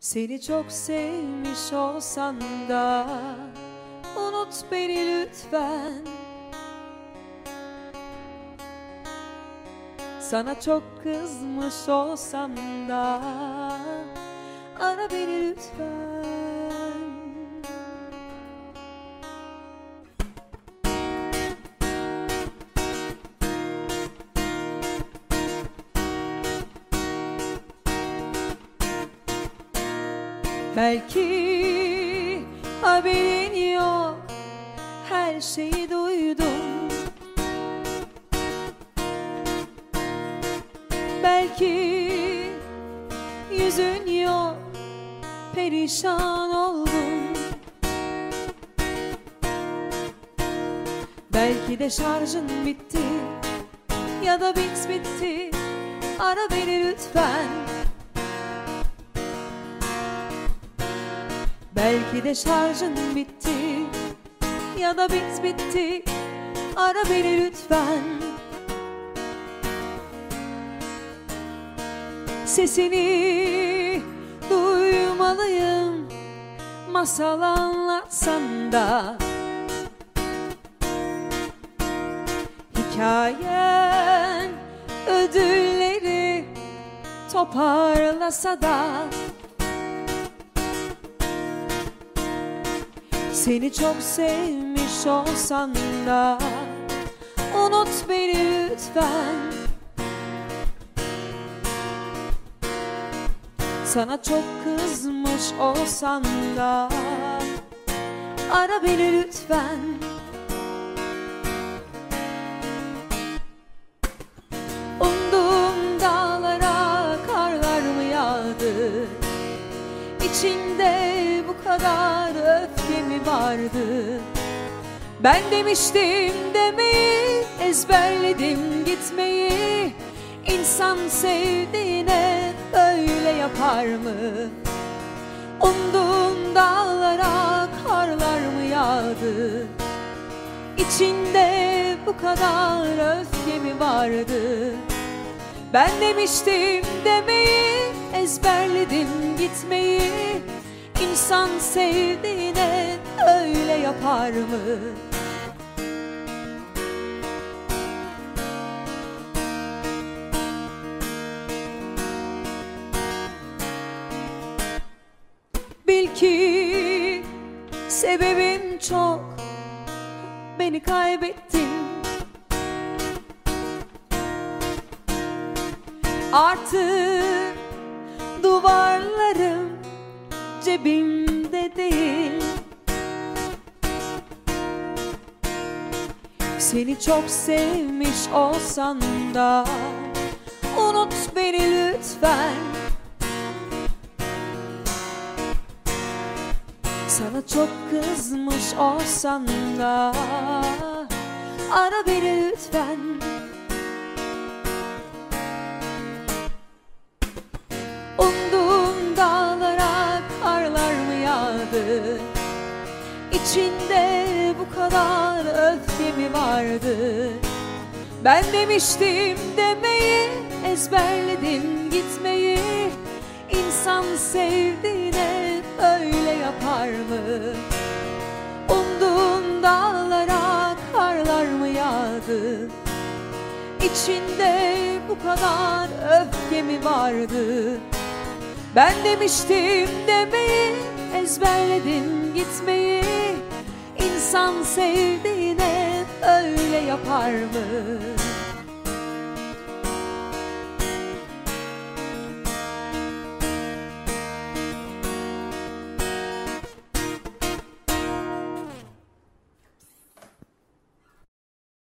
Seni çok sevmiş olsam da Unut beni lütfen. Sana çok kızmış olsam da Ara beni lütfen Belki haberin yok. Her şeyi duydum. Belki yüzün yok. Perişan oldum. Belki de şarjın bitti Ya da bit bitti. Ara beni lütfen Belki de şarjın bitti Ya da bit bitti. Ara beni lütfen. Sesini duymalıyım. Masal anlatsan da. Hikayen ödülleri toparlasa da Seni çok sevmiş olsan da Unut beni lütfen. Sana çok kızmış olsam da Ara beni lütfen. Umduğum dağlara karlar mı yağdı? İçinde bu kadar vardı Ben demiştim demeyi ezberledim gitmeyi İnsan sevdiğine böyle yapar mı? Umduğum dağlara karlar mı yağdı? İçinde bu kadar öfke mi vardı? Ben demiştim demeyi ezberledim gitmeyi İnsan sevdiğine öyle yapar mı? Bil ki sebebim çok Beni kaybettin Artık duvarlarım cebimde değil. Seni çok sevmiş olsam da Unut beni lütfen. Sana çok kızmış olsam da Ara beni lütfen İçinde bu kadar öfke mi vardı Ben demiştim demeyi ezberledim gitmeyi İnsan sevdiğine öyle yapar mı? Umduğum dağlara karlar mı yağdı? İçinde bu kadar öfke mi vardı? Ben demiştim demeyi ezberledim gitmeyi İnsan sevdiğine öyle yapar mı?